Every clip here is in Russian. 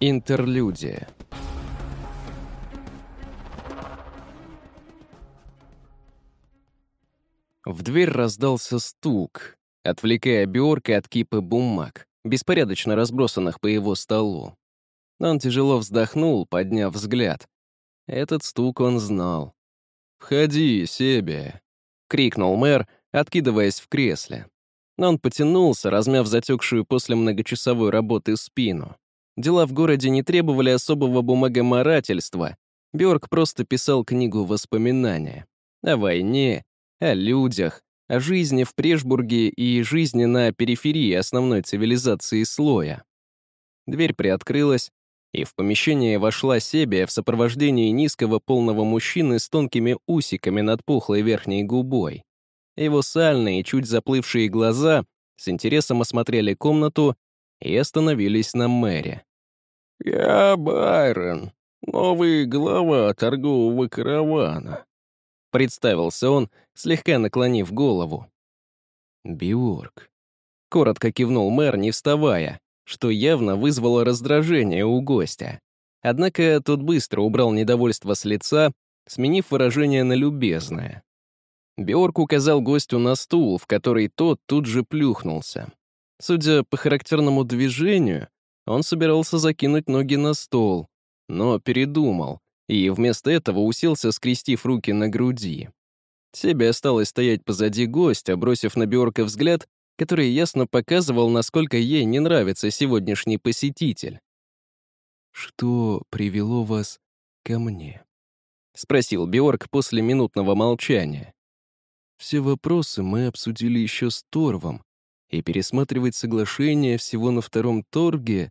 Интерлюдия. В дверь раздался стук, отвлекая Бьорка от кипы бумаг, беспорядочно разбросанных по его столу. Он тяжело вздохнул, подняв взгляд. Этот стук он знал. «Входи, Себе!» — крикнул мэр, откидываясь в кресле. Он потянулся, размяв затекшую после многочасовой работы спину. Дела в городе не требовали особого бумагоморательства. Бjörk просто писал книгу воспоминания. О войне, о людях, о жизни в Прешбурге и жизни на периферии основной цивилизации слоя. Дверь приоткрылась, и в помещение вошла Себия в сопровождении низкого полного мужчины с тонкими усиками над пухлой верхней губой. Его сальные, чуть заплывшие глаза с интересом осмотрели комнату и остановились на мэре. «Я Байрон, новый глава торгового каравана», — представился он, слегка наклонив голову. «Биорг», — коротко кивнул мэр, не вставая, что явно вызвало раздражение у гостя. Однако тот быстро убрал недовольство с лица, сменив выражение на любезное. Биорг указал гостю на стул, в который тот тут же плюхнулся. Судя по характерному движению, он собирался закинуть ноги на стол, но передумал, и вместо этого уселся, скрестив руки на груди. Себе осталось стоять позади гостя, бросив на Бьорка взгляд, который ясно показывал, насколько ей не нравится сегодняшний посетитель. «Что привело вас ко мне?» — спросил Бьорк после минутного молчания. «Все вопросы мы обсудили еще с Торвом, и пересматривать соглашение всего на втором торге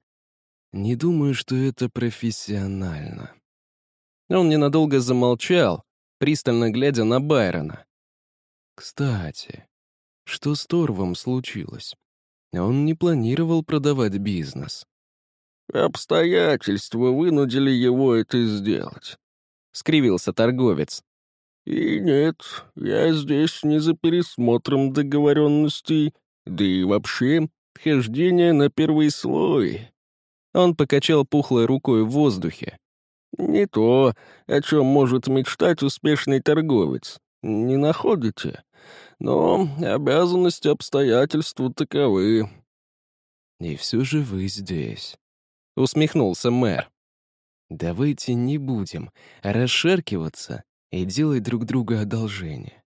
не думаю, что это профессионально. Он ненадолго замолчал, пристально глядя на Байрона. Кстати, что с Торвом случилось? Он не планировал продавать бизнес. «Обстоятельства вынудили его это сделать», — скривился торговец. «И нет, я здесь не за пересмотром договоренностей, да и вообще хождение на первый слой он покачал пухлой рукой в воздухе. «Не то, о чем может мечтать успешный торговец. Не находите? Но обязанности обстоятельства таковы». «И все же вы здесь», — усмехнулся мэр. «Давайте не будем расшаркиваться и делать друг другу одолжение.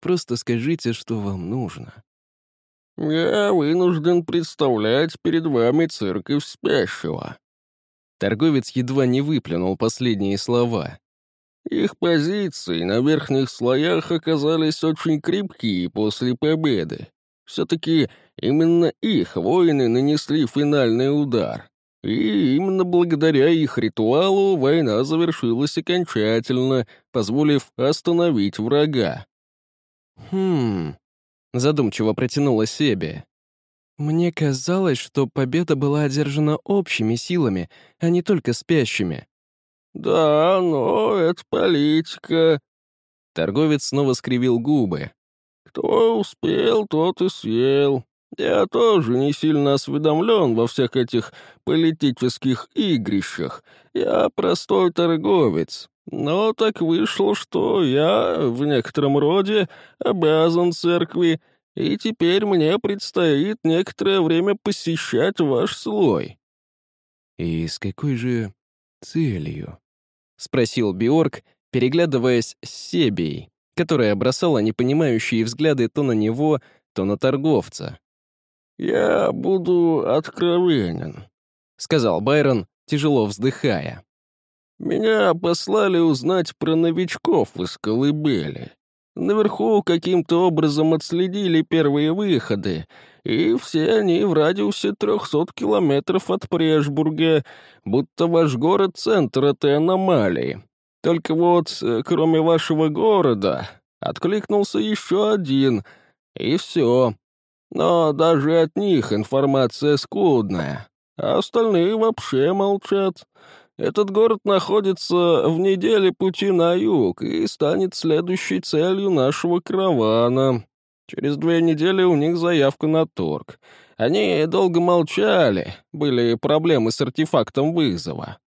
Просто скажите, что вам нужно. «Я вынужден представлять перед вами церковь спящего». Торговец едва не выплюнул последние слова. Их позиции на верхних слоях оказались очень крепкие после победы. Все-таки именно их воины нанесли финальный удар. И именно благодаря их ритуалу война завершилась окончательно, позволив остановить врага. «Хм...» задумчиво протянула Себе. Мне казалось, что победа была одержана общими силами, а не только спящими. Да, но это политика. Торговец снова скривил губы. Кто успел, тот и съел. Я тоже не сильно осведомлен во всех этих политических игрищах. Я простой торговец. Но так вышло, что я, в некотором роде, обязан церкви, и теперь мне предстоит некоторое время посещать ваш слой». «И с какой же целью?» — спросил Биорг, переглядываясь с Себей, которая бросала непонимающие взгляды то на него, то на торговца. «Я буду откровенен», — сказал Байрон, тяжело вздыхая. Меня послали узнать про новичков из колыбели. Наверху каким-то образом отследили первые выходы, и все они в радиусе трехсот километров от Прешбурга, будто ваш город — центр этой аномалии. Только вот, э, кроме вашего города, откликнулся еще один, и все. Но даже от них информация скудная, а остальные вообще молчат. Этот город находится в неделе пути на юг и станет следующей целью нашего каравана. Через две недели у них заявка на торг. Они долго молчали, были проблемы с артефактом вызова».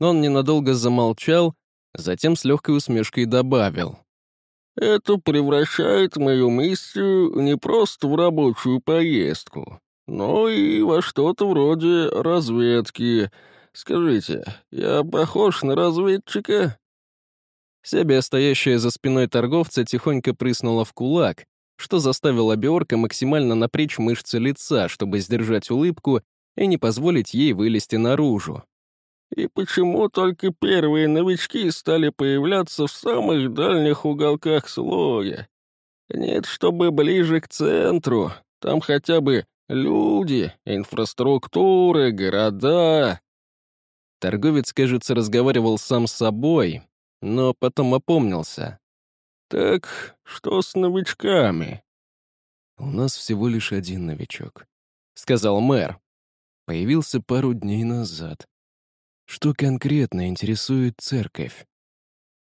Он ненадолго замолчал, затем с легкой усмешкой добавил. «Это превращает мою миссию не просто в рабочую поездку, но и во что-то вроде разведки. Скажите, я похож на разведчика?» Себе, стоящая за спиной торговца, тихонько прыснула в кулак, что заставило Биорка максимально напрячь мышцы лица, чтобы сдержать улыбку и не позволить ей вылезти наружу. И почему только первые новички стали появляться в самых дальних уголках слоя? Нет, чтобы ближе к центру, там хотя бы люди, инфраструктуры, города. Торговец, кажется, разговаривал сам с собой, но потом опомнился. «Так что с новичками?» «У нас всего лишь один новичок», — сказал мэр. Появился пару дней назад. Что конкретно интересует церковь?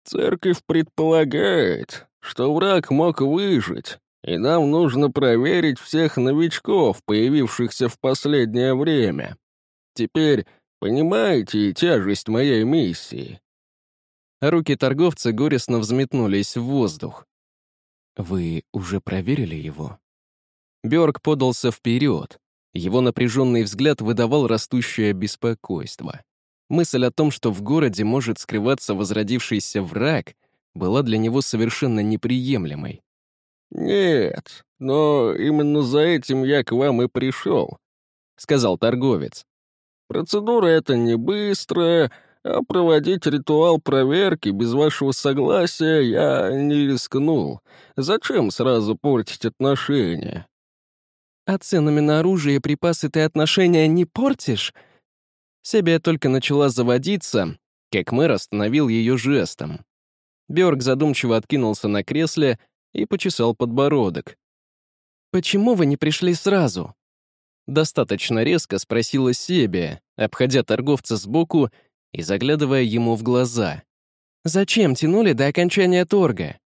Церковь предполагает, что враг мог выжить, и нам нужно проверить всех новичков, появившихся в последнее время. Теперь понимаете тяжесть моей миссии? Руки торговца горестно взметнулись в воздух. «Вы уже проверили его?» Бёрк подался вперед. Его напряженный взгляд выдавал растущее беспокойство. Мысль о том, что в городе может скрываться возродившийся враг, была для него совершенно неприемлемой. «Нет, но именно за этим я к вам и пришел», — сказал торговец. «Процедура эта не быстрая, а проводить ритуал проверки без вашего согласия я не рискнул. Зачем сразу портить отношения?» «А ценами на оружие и припасы ты отношения не портишь?» Себе только начала заводиться, как мэр остановил ее жестом. Бёрк задумчиво откинулся на кресле и почесал подбородок. «Почему вы не пришли сразу?» Достаточно резко спросила Себия, обходя торговца сбоку и заглядывая ему в глаза. «Зачем тянули до окончания торга?»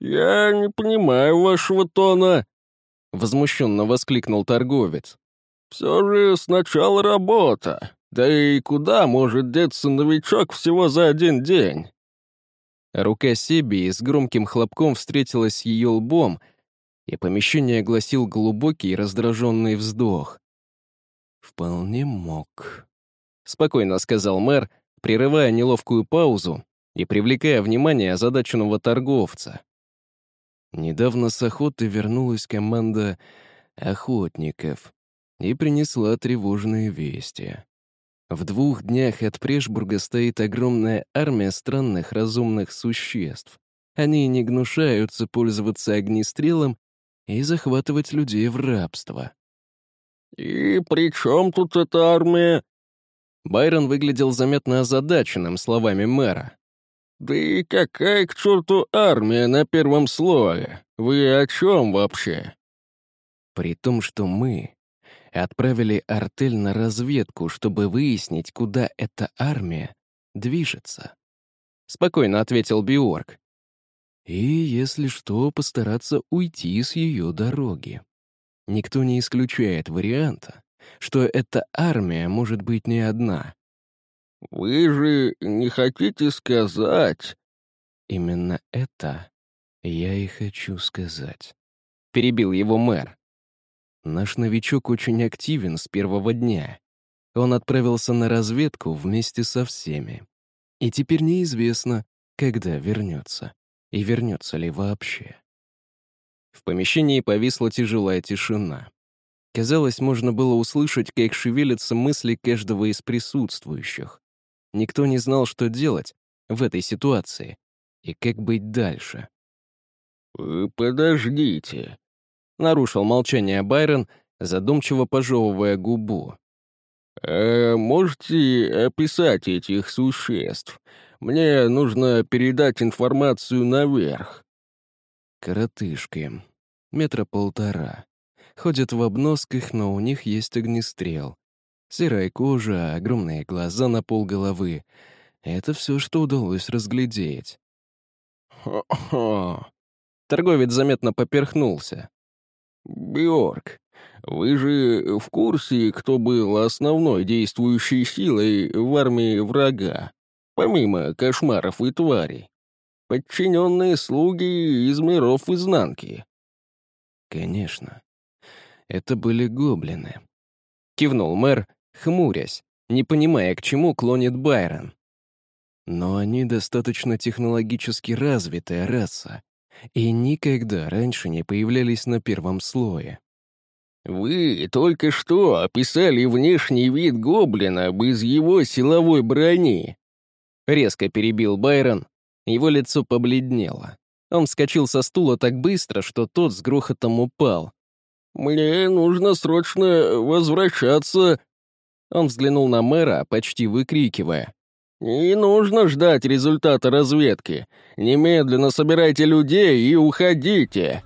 «Я не понимаю вашего тона», — возмущенно воскликнул торговец. «Все же сначала работа. Да и куда может деться новичок всего за один день?» Рука Себии с громким хлопком встретилась с ее лбом, и помещение огласил глубокий раздраженный вздох. «Вполне мог», спокойно сказал мэр, прерывая неловкую паузу и привлекая внимание озадаченного торговца. Недавно с охоты вернулась команда охотников и принесла тревожные вести. В двух днях от Прешбурга стоит огромная армия странных разумных существ. Они не гнушаются пользоваться огнестрелом и захватывать людей в рабство. «И при чем тут эта армия?» Байрон выглядел заметно озадаченным словами мэра. «Да и какая к черту армия на первом слое? Вы о чем вообще?» «При том, что мы отправили артель на разведку, чтобы выяснить, куда эта армия движется», — спокойно ответил Биорг. «И, если что, постараться уйти с ее дороги. Никто не исключает варианта, что эта армия может быть не одна. «Вы же не хотите сказать...» «Именно это я и хочу сказать», — перебил его мэр. «Наш новичок очень активен с первого дня. Он отправился на разведку вместе со всеми. И теперь неизвестно, когда вернется, и вернется ли вообще». В помещении повисла тяжелая тишина. Казалось, можно было услышать, как шевелятся мысли каждого из присутствующих. Никто не знал, что делать в этой ситуации и как быть дальше. «Подождите», — нарушил молчание Байрон, задумчиво пожевывая губу. «А можете описать этих существ? Мне нужно передать информацию наверх». «Коротышки. Метра полтора. Ходят в обносках, но у них есть огнестрел. Серая кожа, огромные глаза на пол головы. Это все, что удалось разглядеть. «Хо-хо!» Торговец заметно поперхнулся. «Бьорк, Вы же в курсе, кто был основной действующей силой в армии врага, помимо кошмаров и тварей? Подчиненные слуги из миров изнанки. Конечно. Это были гоблины. Кивнул мэр, хмурясь, не понимая, к чему клонит Байрон. Но они достаточно технологически развитая раса и никогда раньше не появлялись на первом слое. «Вы только что описали внешний вид гоблина без его силовой брони», — резко перебил Байрон. Его лицо побледнело. Он вскочил со стула так быстро, что тот с грохотом упал. «Мне нужно срочно возвращаться». Он взглянул на мэра, почти выкрикивая. «Не нужно ждать результата разведки. Немедленно собирайте людей и уходите!»